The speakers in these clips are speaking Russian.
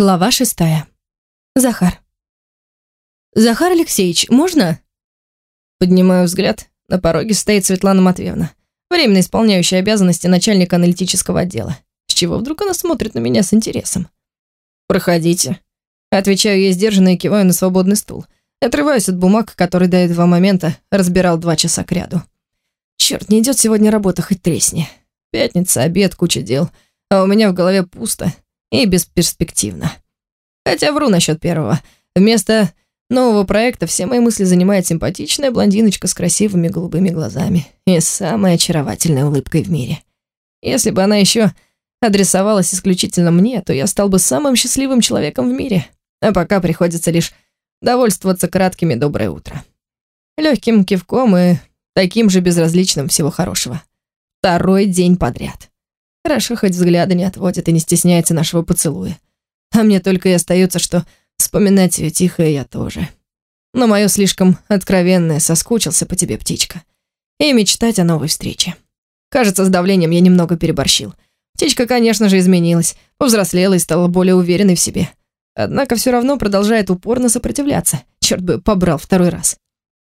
Глава шестая. Захар. «Захар Алексеевич, можно?» Поднимаю взгляд. На пороге стоит Светлана Матвеевна, временно исполняющая обязанности начальника аналитического отдела. С чего вдруг она смотрит на меня с интересом? «Проходите». Отвечаю ей сдержанно и киваю на свободный стул. Отрываюсь от бумаг, которые до этого момента разбирал два часа кряду. Черт, не идет сегодня работа, хоть тресни. Пятница, обед, куча дел. А у меня в голове пусто и бесперспективно. Хотя вру насчет первого. Вместо нового проекта все мои мысли занимает симпатичная блондиночка с красивыми голубыми глазами и самой очаровательной улыбкой в мире. Если бы она еще адресовалась исключительно мне, то я стал бы самым счастливым человеком в мире. А пока приходится лишь довольствоваться краткими «доброе утро». Легким кивком и таким же безразличным всего хорошего. Второй день подряд. Хорошо, хоть взгляда не отводит и не стесняется нашего поцелуя. А мне только и остается, что вспоминать ее тихо и я тоже. Но мое слишком откровенное соскучился по тебе, птичка. И мечтать о новой встрече. Кажется, с давлением я немного переборщил. Птичка, конечно же, изменилась, повзрослела и стала более уверенной в себе. Однако все равно продолжает упорно сопротивляться. Черт бы побрал второй раз.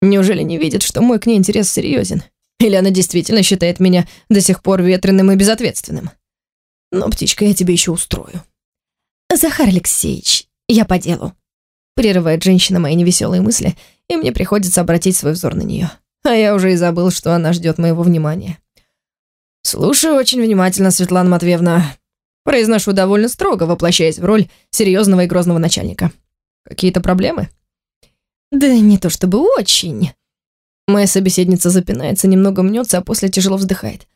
Неужели не видит, что мой к ней интерес серьезен? Или она действительно считает меня до сих пор ветреным и безответственным? Но, птичка, я тебе еще устрою. Захар Алексеевич, я по делу. Прерывает женщина мои невеселые мысли, и мне приходится обратить свой взор на нее. А я уже и забыл, что она ждет моего внимания. Слушаю очень внимательно, Светлана Матвеевна. Произношу довольно строго, воплощаясь в роль серьезного и грозного начальника. Какие-то проблемы? Да не то чтобы очень. Моя собеседница запинается, немного мнется, а после тяжело вздыхает.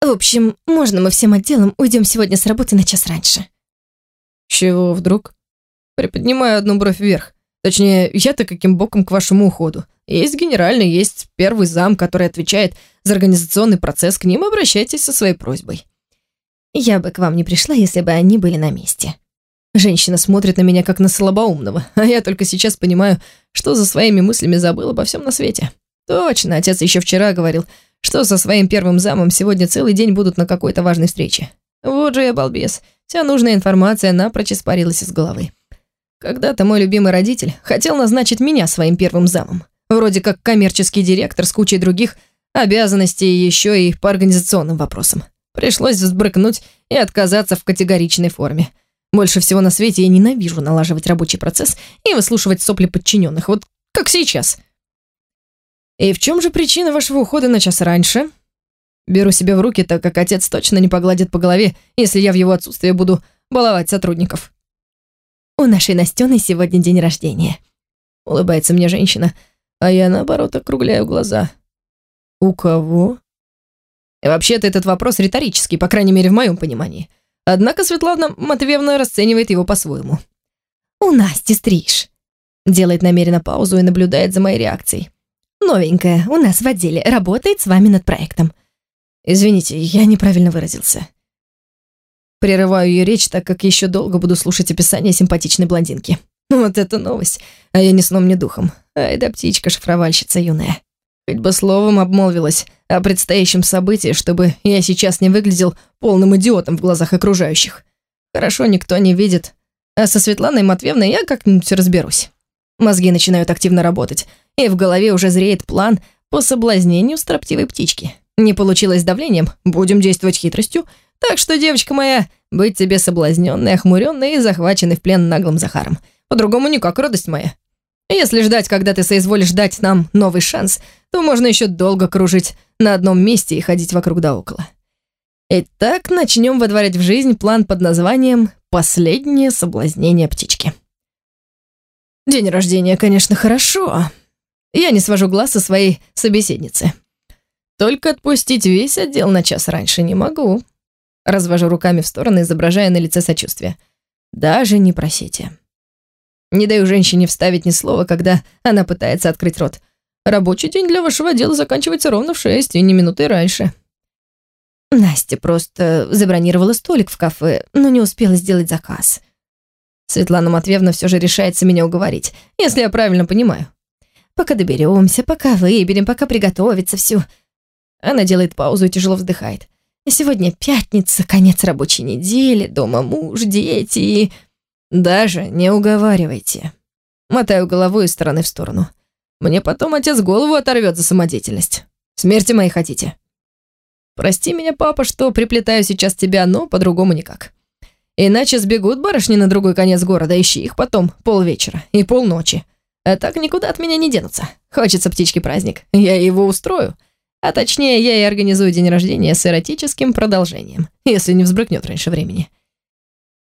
В общем, можно мы всем отделом уйдем сегодня с работы на час раньше? Чего вдруг? Приподнимаю одну бровь вверх. Точнее, я-то каким боком к вашему уходу. Есть генеральный, есть первый зам, который отвечает за организационный процесс. К ним обращайтесь со своей просьбой. Я бы к вам не пришла, если бы они были на месте. Женщина смотрит на меня как на слабоумного, а я только сейчас понимаю, что за своими мыслями забыл обо всем на свете. Точно, отец еще вчера говорил, что со своим первым замом сегодня целый день будут на какой-то важной встрече. Вот же я балбес. Вся нужная информация напрочь испарилась из головы. Когда-то мой любимый родитель хотел назначить меня своим первым замом. Вроде как коммерческий директор с кучей других обязанностей еще и по организационным вопросам. Пришлось взбрыкнуть и отказаться в категоричной форме. Больше всего на свете я ненавижу налаживать рабочий процесс и выслушивать сопли подчиненных, вот как сейчас. «И в чем же причина вашего ухода на час раньше?» Беру себя в руки, так как отец точно не погладит по голове, если я в его отсутствие буду баловать сотрудников. «У нашей Настены сегодня день рождения», — улыбается мне женщина, а я, наоборот, округляю глаза. «У кого?» Вообще-то этот вопрос риторический, по крайней мере, в моем понимании. Однако Светлана Матвеевна расценивает его по-своему. «У Насти стриж», — делает намеренно паузу и наблюдает за моей реакцией. Новенькая, у нас в отделе, работает с вами над проектом». «Извините, я неправильно выразился». Прерываю ее речь, так как еще долго буду слушать описание симпатичной блондинки. Вот это новость, а я ни сном, ни духом. Ай да птичка-шифровальщица юная. Хоть бы словом обмолвилась о предстоящем событии, чтобы я сейчас не выглядел полным идиотом в глазах окружающих. Хорошо, никто не видит. А со Светланой Матвеевной я как-нибудь разберусь. Мозги начинают активно работать, и в голове уже зреет план по соблазнению строптивой птички. Не получилось давлением, будем действовать хитростью. Так что, девочка моя, быть тебе соблазненной, охмуренной и захваченной в плен наглым Захаром. По-другому никак, радость моя. Если ждать, когда ты соизволишь дать нам новый шанс, то можно еще долго кружить на одном месте и ходить вокруг да около. Итак, начнем водворять в жизнь план под названием «Последнее соблазнение птички». День рождения, конечно, хорошо, я не свожу глаз со своей собеседницы. Только отпустить весь отдел на час раньше не могу. Развожу руками в стороны, изображая на лице сочувствие. Даже не просите. Не даю женщине вставить ни слова, когда она пытается открыть рот. Рабочий день для вашего отдела заканчивается ровно в шесть, и не минуты раньше. Настя просто забронировала столик в кафе, но не успела сделать заказ. Светлана Матвеевна все же решается меня уговорить, если я правильно понимаю. Пока доберемся, пока выберем, пока приготовится все. Она делает паузу и тяжело вздыхает. Сегодня пятница, конец рабочей недели, дома муж, дети и... Даже не уговаривайте. Мотаю головой из стороны в сторону. Мне потом отец голову оторвет за самодеятельность. Смерти моей хотите? Прости меня, папа, что приплетаю сейчас тебя, но по-другому никак. Иначе сбегут барышни на другой конец города, ищи их потом полвечера и полночи. А так никуда от меня не денутся. Хочется птички праздник, я его устрою. А точнее, я и организую день рождения с эротическим продолжением, если не взбрыкнет раньше времени.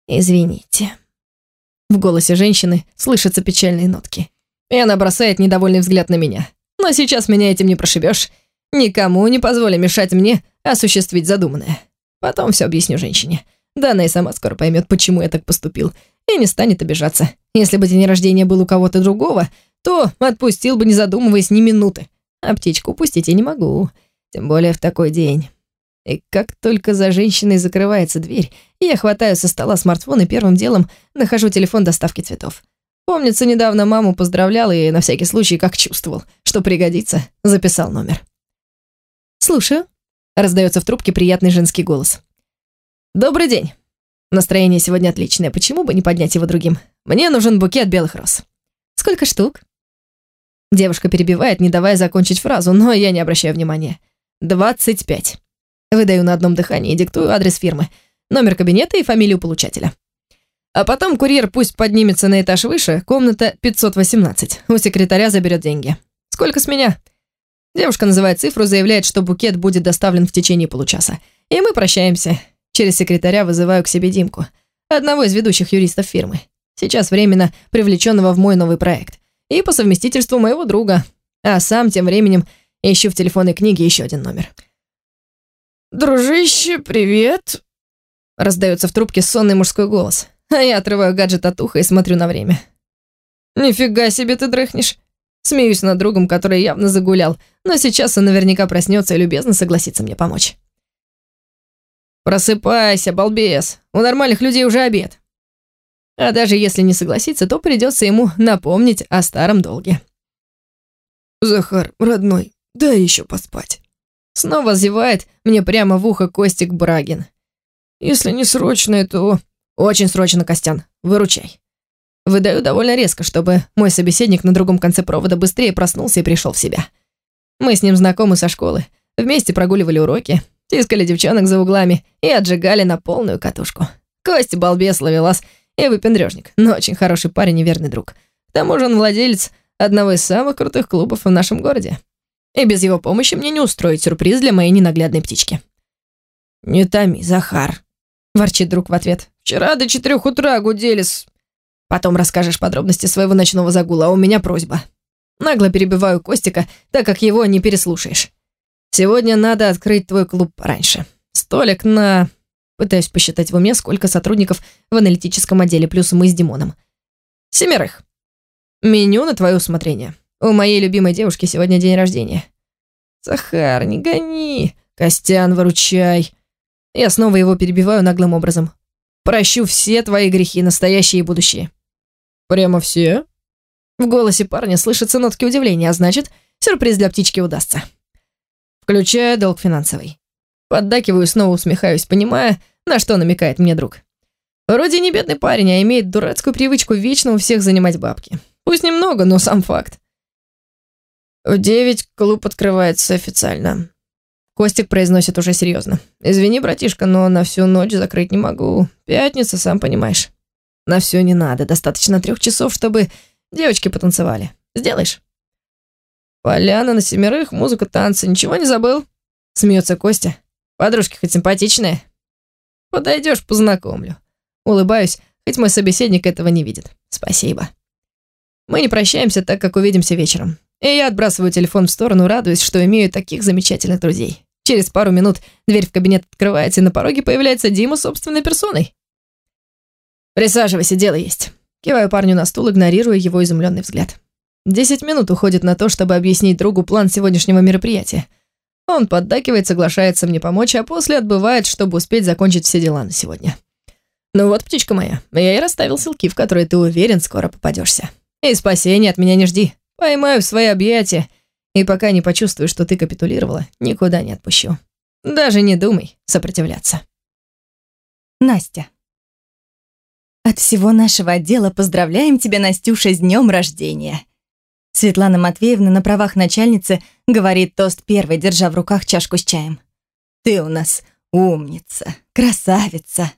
Извините. В голосе женщины слышатся печальные нотки. И она бросает недовольный взгляд на меня. Но сейчас меня этим не прошибешь. Никому не позволю мешать мне осуществить задуманное. Потом все объясню женщине. Да она и сама скоро поймет, почему я так поступил, и не станет обижаться. Если бы день рождения был у кого-то другого, то отпустил бы, не задумываясь ни минуты. А птичку упустить я не могу, тем более в такой день. И как только за женщиной закрывается дверь, я хватаю со стола смартфон и первым делом нахожу телефон доставки цветов. Помнится, недавно маму поздравлял и на всякий случай, как чувствовал, что пригодится, записал номер. «Слушаю», — раздается в трубке приятный женский голос. «Добрый день. Настроение сегодня отличное, почему бы не поднять его другим? Мне нужен букет белых роз». «Сколько штук?» Девушка перебивает, не давая закончить фразу, но я не обращаю внимания. «Двадцать пять». Выдаю на одном дыхании диктую адрес фирмы, номер кабинета и фамилию получателя. А потом курьер пусть поднимется на этаж выше, комната 518. У секретаря заберет деньги. Сколько с меня? Девушка называет цифру, заявляет, что букет будет доставлен в течение получаса. И мы прощаемся. Через секретаря вызываю к себе Димку, одного из ведущих юристов фирмы, сейчас временно привлеченного в мой новый проект, и по совместительству моего друга. А сам тем временем ищу в телефонной книге еще один номер. «Дружище, привет!» Раздается в трубке сонный мужской голос, а я отрываю гаджет от уха и смотрю на время. «Нифига себе ты дрыхнешь!» Смеюсь над другом, который явно загулял, но сейчас он наверняка проснется и любезно согласится мне помочь. «Просыпайся, балбес, у нормальных людей уже обед». А даже если не согласится, то придется ему напомнить о старом долге. «Захар, родной, дай еще поспать». Снова зевает мне прямо в ухо Костик Брагин. «Если не срочно, то...» «Очень срочно, Костян, выручай». Выдаю довольно резко, чтобы мой собеседник на другом конце провода быстрее проснулся и пришел в себя. Мы с ним знакомы со школы, вместе прогуливали уроки, тискали девчонок за углами и отжигали на полную катушку. Костя балбес, ловелас и выпендрежник, но очень хороший парень и верный друг. К тому же он владелец одного из самых крутых клубов в нашем городе. И без его помощи мне не устроить сюрприз для моей ненаглядной птички. «Не томи, Захар», — ворчит друг в ответ. «Вчера до четырех утра гудели с Потом расскажешь подробности своего ночного загула, а у меня просьба. Нагло перебиваю Костика, так как его не переслушаешь. Сегодня надо открыть твой клуб раньше. Столик на... Пытаюсь посчитать в уме, сколько сотрудников в аналитическом отделе, плюс мы с Димоном. Семерых. Меню на твое усмотрение. У моей любимой девушки сегодня день рождения. Захар, не гони. Костян, выручай. Я снова его перебиваю наглым образом. Прощу все твои грехи, настоящие и будущие. «Прямо все?» В голосе парня слышатся нотки удивления, а значит, сюрприз для птички удастся. Включая долг финансовый. Поддакиваю, снова усмехаюсь, понимая, на что намекает мне друг. Вроде не бедный парень, а имеет дурацкую привычку вечно у всех занимать бабки. Пусть немного, но сам факт. В девять клуб открывается официально. Костик произносит уже серьезно. «Извини, братишка, но на всю ночь закрыть не могу. Пятница, сам понимаешь». На все не надо, достаточно трех часов, чтобы девочки потанцевали. Сделаешь? Поляна на семерых, музыка, танцы, ничего не забыл? Смеется Костя. Подружки хоть симпатичные. Подойдешь, познакомлю. Улыбаюсь, хоть мой собеседник этого не видит. Спасибо. Мы не прощаемся, так как увидимся вечером. И я отбрасываю телефон в сторону, радуясь, что имею таких замечательных друзей. Через пару минут дверь в кабинет открывается, и на пороге появляется Дима собственной персоной. «Присаживайся, дело есть». Киваю парню на стул, игнорируя его изумленный взгляд. Десять минут уходит на то, чтобы объяснить другу план сегодняшнего мероприятия. Он поддакивает, соглашается мне помочь, а после отбывает, чтобы успеть закончить все дела на сегодня. Ну вот, птичка моя, я и расставил ссылки, в которые ты уверен, скоро попадешься. И спасения от меня не жди. Поймаю в свои объятия, и пока не почувствую, что ты капитулировала, никуда не отпущу. Даже не думай сопротивляться. Настя. От всего нашего отдела поздравляем тебя, Настюша, с днем рождения!» Светлана Матвеевна на правах начальницы говорит тост первой, держа в руках чашку с чаем. «Ты у нас умница, красавица!»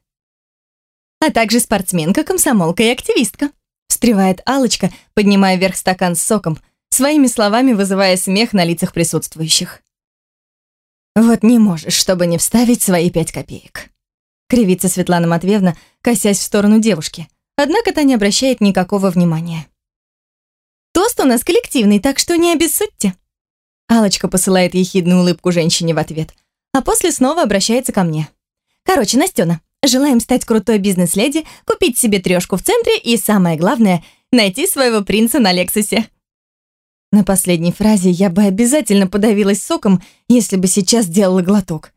«А также спортсменка, комсомолка и активистка», встревает алочка поднимая вверх стакан с соком, своими словами вызывая смех на лицах присутствующих. «Вот не можешь, чтобы не вставить свои пять копеек», кривится Светлана Матвеевна, косясь в сторону девушки, однако та не обращает никакого внимания. Тост у нас коллективный, так что не обессудьте. Алочка посылает ехидную улыбку женщине в ответ, а после снова обращается ко мне. Короче, Настена, желаем стать крутой бизнес-леди, купить себе трешку в центре и, самое главное, найти своего принца на Лексусе. На последней фразе я бы обязательно подавилась соком, если бы сейчас делала глоток.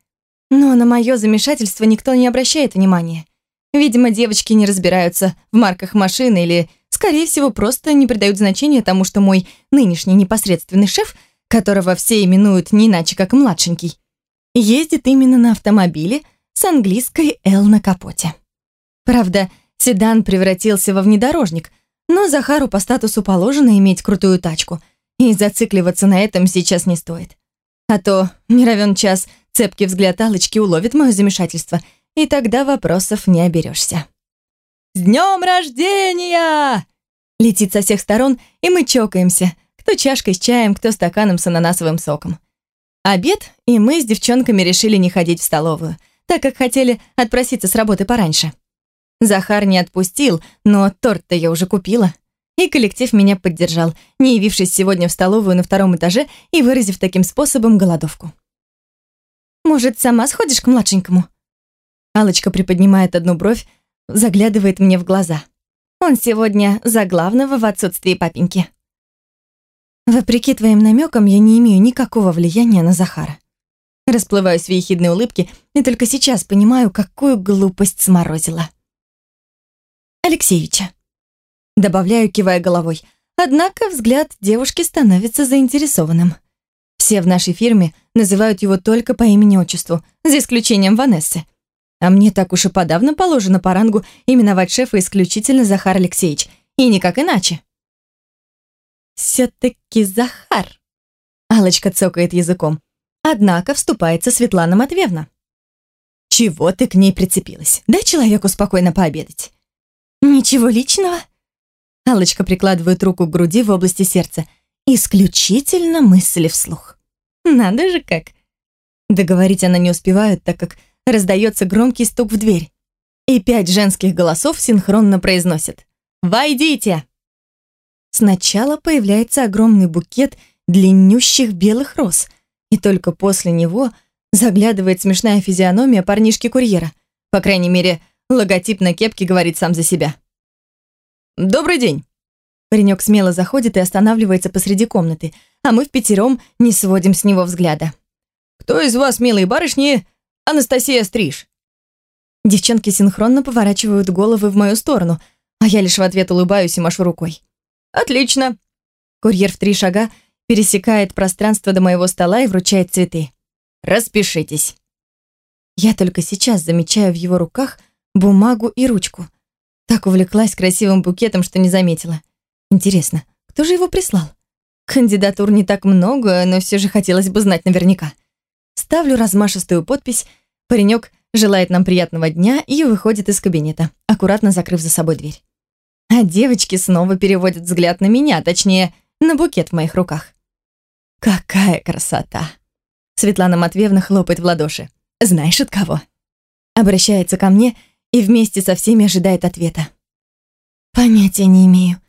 Но на мое замешательство никто не обращает внимания. Видимо, девочки не разбираются в марках машины или скорее всего, просто не придают значения тому, что мой нынешний непосредственный шеф, которого все именуют не иначе, как младшенький, ездит именно на автомобиле с английской «Л» на капоте. Правда, седан превратился во внедорожник, но Захару по статусу положено иметь крутую тачку, и зацикливаться на этом сейчас не стоит. А то, не равен час, цепкий взгляд Алочки уловит мое замешательство, и тогда вопросов не оберешься. «С днем рождения!» Летит со всех сторон, и мы чокаемся. Кто чашкой с чаем, кто стаканом с ананасовым соком. Обед, и мы с девчонками решили не ходить в столовую, так как хотели отпроситься с работы пораньше. Захар не отпустил, но торт-то я уже купила. И коллектив меня поддержал, не явившись сегодня в столовую на втором этаже и выразив таким способом голодовку. «Может, сама сходишь к младшенькому?» Алочка приподнимает одну бровь, заглядывает мне в глаза. Он сегодня за главного в отсутствии папеньки. Вопреки твоим намекам, я не имею никакого влияния на Захара. Расплываюсь в ехидной улыбке и только сейчас понимаю, какую глупость сморозила. Алексеевича. Добавляю, кивая головой. Однако взгляд девушки становится заинтересованным. Все в нашей фирме называют его только по имени-отчеству, за исключением Ванессы. А мне так уж и подавно положено по рангу именовать шефа исключительно Захар Алексеевич, и никак иначе. «Все-таки Захар», — Алочка цокает языком. Однако вступается Светлана Матвеевна. «Чего ты к ней прицепилась? Дай человеку спокойно пообедать». «Ничего личного?» Алочка прикладывает руку к груди в области сердца. Исключительно мысли вслух. «Надо же как!» Договорить она не успевает, так как раздается громкий стук в дверь. И пять женских голосов синхронно произносят «Войдите!». Сначала появляется огромный букет длиннющих белых роз, и только после него заглядывает смешная физиономия парнишки-курьера. По крайней мере, логотип на кепке говорит сам за себя. «Добрый день!» Паренек смело заходит и останавливается посреди комнаты, а мы в пятером не сводим с него взгляда. «Кто из вас, милые барышни, Анастасия Стриж!» Девчонки синхронно поворачивают головы в мою сторону, а я лишь в ответ улыбаюсь и машу рукой. «Отлично!» Курьер в три шага пересекает пространство до моего стола и вручает цветы. «Распишитесь!» Я только сейчас замечаю в его руках бумагу и ручку. Так увлеклась красивым букетом, что не заметила. Интересно, кто же его прислал? Кандидатур не так много, но все же хотелось бы знать наверняка. Ставлю размашистую подпись. Паренек желает нам приятного дня и выходит из кабинета, аккуратно закрыв за собой дверь. А девочки снова переводят взгляд на меня, точнее, на букет в моих руках. Какая красота! Светлана Матвеевна хлопает в ладоши. Знаешь от кого? Обращается ко мне и вместе со всеми ожидает ответа. Понятия не имею.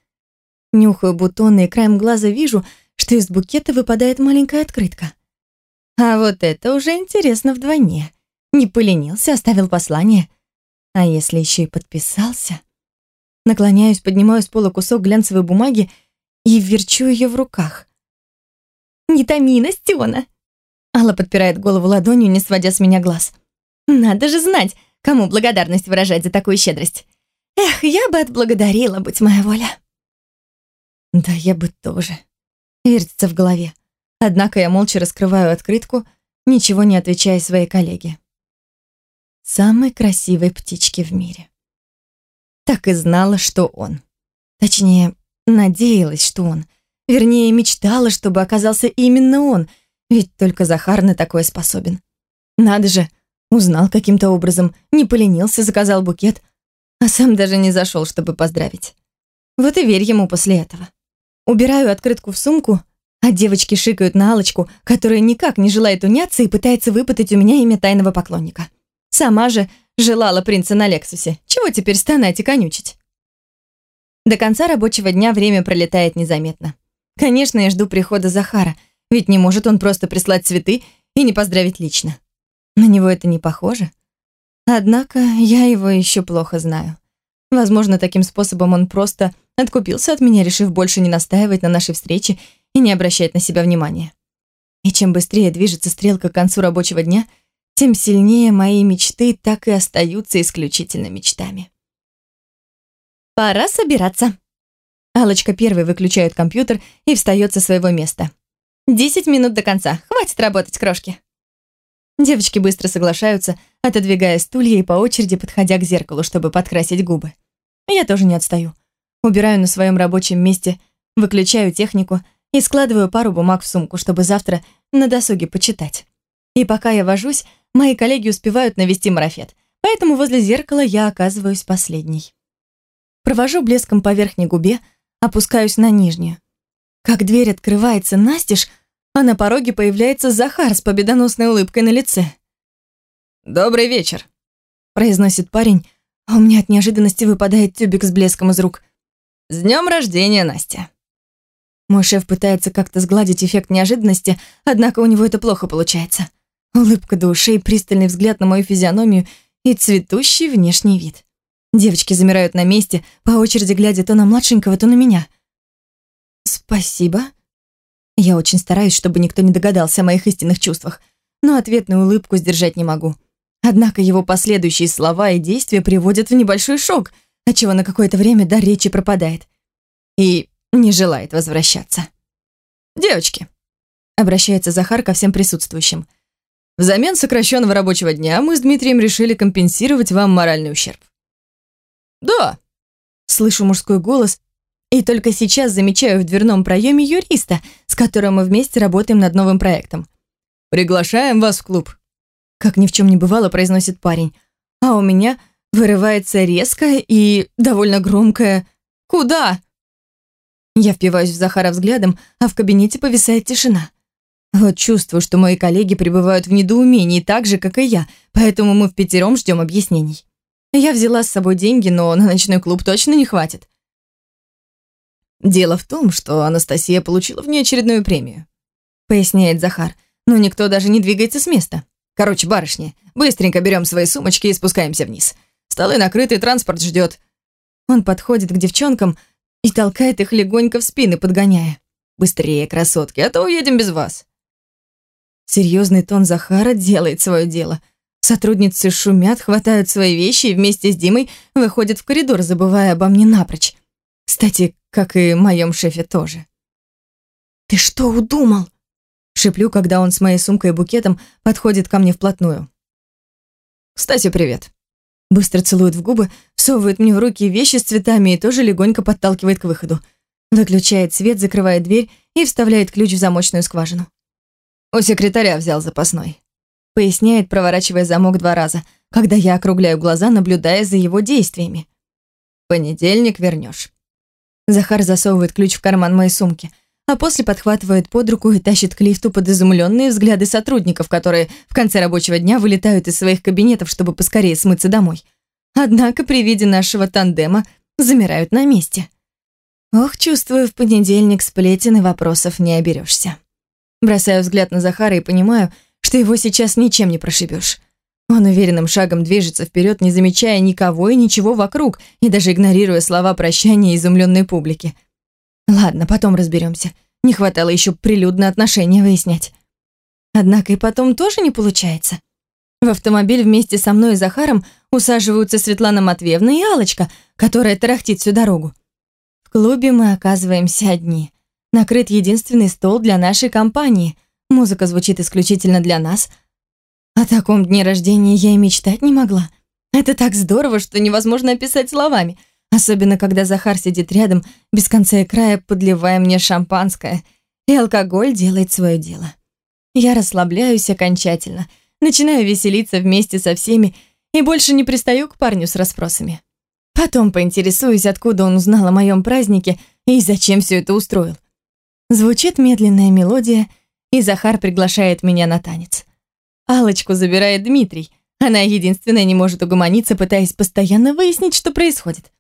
Нюхаю бутоны и краем глаза вижу, что из букета выпадает маленькая открытка. А вот это уже интересно вдвойне. Не поленился, оставил послание. А если еще и подписался? Наклоняюсь, поднимаю с пола кусок глянцевой бумаги и верчу ее в руках. «Не томи, Настена!» Алла подпирает голову ладонью, не сводя с меня глаз. «Надо же знать, кому благодарность выражать за такую щедрость. Эх, я бы отблагодарила, будь моя воля». «Да я бы тоже», — вертится в голове. Однако я молча раскрываю открытку, ничего не отвечая своей коллеге. Самой красивой птички в мире. так и знала, что он. Точнее, надеялась, что он. Вернее, мечтала, чтобы оказался именно он, ведь только Захар на такое способен. Надо же, узнал каким-то образом, не поленился, заказал букет, а сам даже не зашел, чтобы поздравить. Вот и верь ему после этого. Убираю открытку в сумку, а девочки шикают на алочку которая никак не желает уняться и пытается выпытать у меня имя тайного поклонника. Сама же желала принца на Лексусе. Чего теперь стонать и конючить? До конца рабочего дня время пролетает незаметно. Конечно, я жду прихода Захара, ведь не может он просто прислать цветы и не поздравить лично. На него это не похоже. Однако я его еще плохо знаю. Возможно, таким способом он просто откупился от меня, решив больше не настаивать на нашей встрече и не обращать на себя внимания. И чем быстрее движется стрелка к концу рабочего дня, тем сильнее мои мечты так и остаются исключительно мечтами. Пора собираться. Алочка первой выключает компьютер и встает со своего места. Десять минут до конца. Хватит работать, крошки. Девочки быстро соглашаются, отодвигая стулья и по очереди подходя к зеркалу, чтобы подкрасить губы. Я тоже не отстаю. Убираю на своем рабочем месте, выключаю технику и складываю пару бумаг в сумку, чтобы завтра на досуге почитать. И пока я вожусь, мои коллеги успевают навести марафет, поэтому возле зеркала я оказываюсь последней. Провожу блеском по верхней губе, опускаюсь на нижнюю. Как дверь открывается настежь, а на пороге появляется Захар с победоносной улыбкой на лице. «Добрый вечер», — произносит парень, а у меня от неожиданности выпадает тюбик с блеском из рук. «С днем рождения, Настя!» Мой шеф пытается как-то сгладить эффект неожиданности, однако у него это плохо получается. Улыбка до ушей, пристальный взгляд на мою физиономию и цветущий внешний вид. Девочки замирают на месте, по очереди глядя то на младшенького, то на меня. «Спасибо», я очень стараюсь, чтобы никто не догадался о моих истинных чувствах, но ответную улыбку сдержать не могу. Однако его последующие слова и действия приводят в небольшой шок, отчего на какое-то время дар речи пропадает. И не желает возвращаться. «Девочки», — обращается Захар ко всем присутствующим, «взамен сокращенного рабочего дня мы с Дмитрием решили компенсировать вам моральный ущерб». «Да», — слышу мужской голос, и только сейчас замечаю в дверном проеме юриста, с которым мы вместе работаем над новым проектом. «Приглашаем вас в клуб», — как ни в чем не бывало, произносит парень. А у меня вырывается резкое и довольно громкое «Куда?». Я впиваюсь в Захара взглядом, а в кабинете повисает тишина. Вот чувствую, что мои коллеги пребывают в недоумении так же, как и я, поэтому мы в пятером ждем объяснений. Я взяла с собой деньги, но на ночной клуб точно не хватит. Дело в том, что Анастасия получила внеочередную премию, поясняет Захар, но никто даже не двигается с места. Короче, барышни, быстренько берем свои сумочки и спускаемся вниз. Столы накрыты, транспорт ждет. Он подходит к девчонкам и толкает их легонько в спины, подгоняя. Быстрее, красотки, а то уедем без вас. Серьезный тон Захара делает свое дело. Сотрудницы шумят, хватают свои вещи и вместе с Димой выходят в коридор, забывая обо мне напрочь. Кстати, как и моем шефе тоже. «Ты что удумал?» Шеплю, когда он с моей сумкой и букетом подходит ко мне вплотную. «Кстати, привет». Быстро целует в губы, всовывает мне в руки вещи с цветами и тоже легонько подталкивает к выходу. Выключает свет, закрывает дверь и вставляет ключ в замочную скважину. «У секретаря взял запасной», — поясняет, проворачивая замок два раза, когда я округляю глаза, наблюдая за его действиями. «Понедельник вернешь. Захар засовывает ключ в карман моей сумки, а после подхватывает под руку и тащит к лифту под изумленные взгляды сотрудников, которые в конце рабочего дня вылетают из своих кабинетов, чтобы поскорее смыться домой. Однако при виде нашего тандема замирают на месте. Ох, чувствую, в понедельник сплетен и вопросов не оберешься. Бросаю взгляд на Захара и понимаю, что его сейчас ничем не прошибешь. Он уверенным шагом движется вперед, не замечая никого и ничего вокруг, и даже игнорируя слова прощания изумленной публики. Ладно, потом разберемся. Не хватало еще прилюдно отношения выяснять. Однако и потом тоже не получается. В автомобиль вместе со мной и Захаром усаживаются Светлана Матвеевна и Алочка, которая тарахтит всю дорогу. В клубе мы оказываемся одни. Накрыт единственный стол для нашей компании. Музыка звучит исключительно для нас — о таком дне рождения я и мечтать не могла. Это так здорово, что невозможно описать словами. Особенно, когда Захар сидит рядом, без конца и края подливая мне шампанское, и алкоголь делает свое дело. Я расслабляюсь окончательно, начинаю веселиться вместе со всеми и больше не пристаю к парню с расспросами. Потом поинтересуюсь, откуда он узнал о моем празднике и зачем все это устроил. Звучит медленная мелодия, и Захар приглашает меня на танец. Алочку забирает Дмитрий. Она единственная не может угомониться, пытаясь постоянно выяснить, что происходит.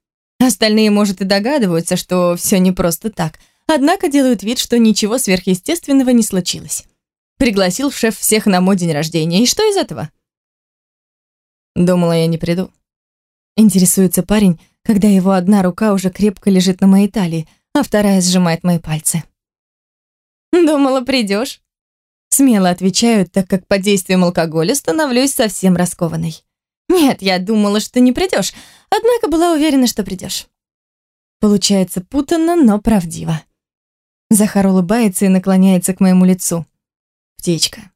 Остальные, может, и догадываются, что все не просто так, однако делают вид, что ничего сверхъестественного не случилось. Пригласил шеф всех на мой день рождения, и что из этого? Думала, я не приду. Интересуется парень, когда его одна рука уже крепко лежит на моей талии, а вторая сжимает мои пальцы. «Думала, придешь?» Смело отвечаю, так как под действием алкоголя становлюсь совсем раскованной. «Нет, я думала, что не придешь, однако была уверена, что придешь». Получается путанно, но правдиво. Захар улыбается и наклоняется к моему лицу. «Птичка».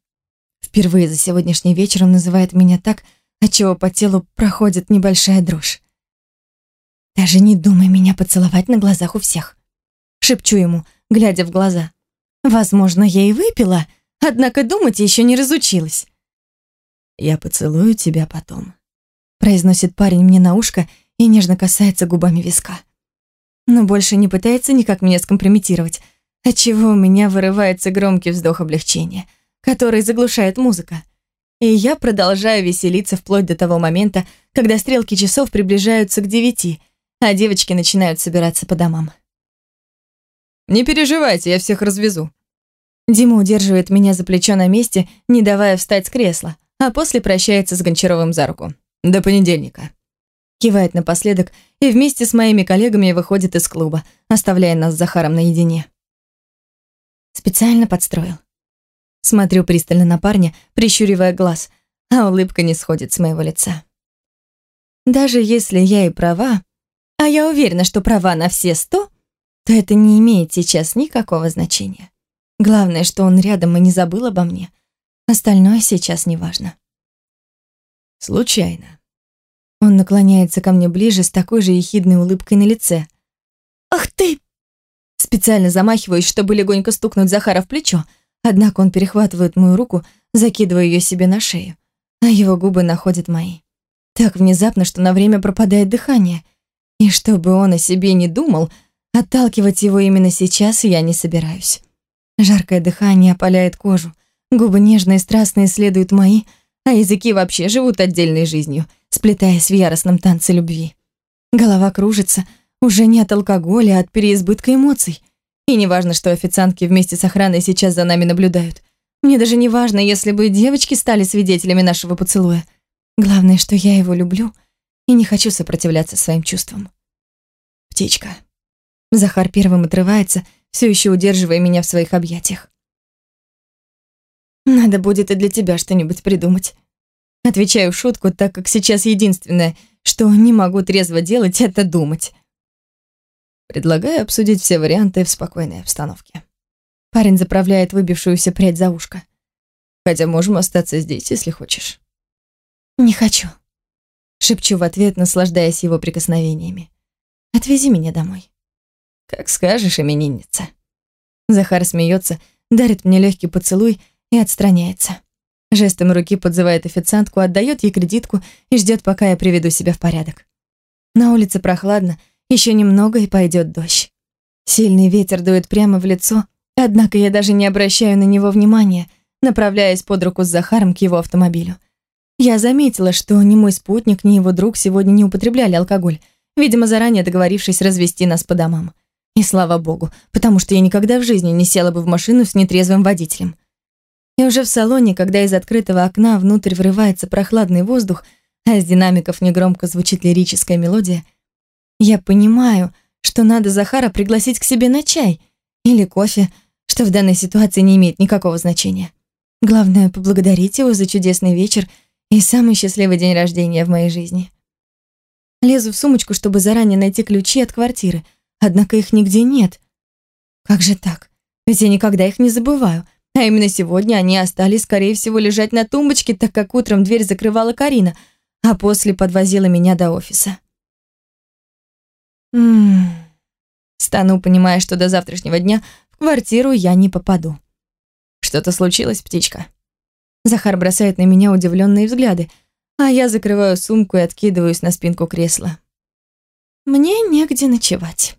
Впервые за сегодняшний вечер он называет меня так, отчего по телу проходит небольшая дрожь. «Даже не думай меня поцеловать на глазах у всех», — шепчу ему, глядя в глаза. «Возможно, я и выпила, однако думать еще не разучилась». «Я поцелую тебя потом», — произносит парень мне на ушко и нежно касается губами виска. Но больше не пытается никак меня скомпрометировать, отчего у меня вырывается громкий вздох облегчения, который заглушает музыка. И я продолжаю веселиться вплоть до того момента, когда стрелки часов приближаются к девяти, а девочки начинают собираться по домам. «Не переживайте, я всех развезу». Дима удерживает меня за плечо на месте, не давая встать с кресла, а после прощается с Гончаровым за руку. «До понедельника». Кивает напоследок и вместе с моими коллегами выходит из клуба, оставляя нас с Захаром наедине. Специально подстроил. Смотрю пристально на парня, прищуривая глаз, а улыбка не сходит с моего лица. Даже если я и права, а я уверена, что права на все сто, то это не имеет сейчас никакого значения. Главное, что он рядом и не забыл обо мне. Остальное сейчас не важно. Случайно. Он наклоняется ко мне ближе с такой же ехидной улыбкой на лице. «Ах ты!» Специально замахиваюсь, чтобы легонько стукнуть Захара в плечо, Однако он перехватывает мою руку, закидывая ее себе на шею, а его губы находят мои. Так внезапно, что на время пропадает дыхание. И чтобы он о себе не думал, отталкивать его именно сейчас я не собираюсь. Жаркое дыхание опаляет кожу, губы нежные и страстные следуют мои, а языки вообще живут отдельной жизнью, сплетаясь в яростном танце любви. Голова кружится, уже не от алкоголя, а от переизбытка эмоций. И не важно, что официантки вместе с охраной сейчас за нами наблюдают. Мне даже не важно, если бы девочки стали свидетелями нашего поцелуя. Главное, что я его люблю и не хочу сопротивляться своим чувствам. Птичка. Захар первым отрывается, все еще удерживая меня в своих объятиях. Надо будет и для тебя что-нибудь придумать. Отвечаю в шутку, так как сейчас единственное, что не могу трезво делать, это думать. Предлагаю обсудить все варианты в спокойной обстановке. Парень заправляет выбившуюся прядь за ушко. Хотя можем остаться здесь, если хочешь. Не хочу. Шепчу в ответ, наслаждаясь его прикосновениями. Отвези меня домой. Как скажешь, именинница. Захар смеется, дарит мне легкий поцелуй и отстраняется. Жестом руки подзывает официантку, отдает ей кредитку и ждет, пока я приведу себя в порядок. На улице прохладно, еще немного и пойдет дождь. Сильный ветер дует прямо в лицо, однако я даже не обращаю на него внимания, направляясь под руку с Захаром к его автомобилю. Я заметила, что ни мой спутник, ни его друг сегодня не употребляли алкоголь, видимо, заранее договорившись развести нас по домам. И слава богу, потому что я никогда в жизни не села бы в машину с нетрезвым водителем. И уже в салоне, когда из открытого окна внутрь врывается прохладный воздух, а из динамиков негромко звучит лирическая мелодия — я понимаю, что надо Захара пригласить к себе на чай или кофе, что в данной ситуации не имеет никакого значения. Главное — поблагодарить его за чудесный вечер и самый счастливый день рождения в моей жизни. Лезу в сумочку, чтобы заранее найти ключи от квартиры, однако их нигде нет. Как же так? Ведь я никогда их не забываю. А именно сегодня они остались, скорее всего, лежать на тумбочке, так как утром дверь закрывала Карина, а после подвозила меня до офиса. Ммм... Стану, понимая, что до завтрашнего дня в квартиру я не попаду. Что-то случилось, птичка? Захар бросает на меня удивленные взгляды, а я закрываю сумку и откидываюсь на спинку кресла. Мне негде ночевать.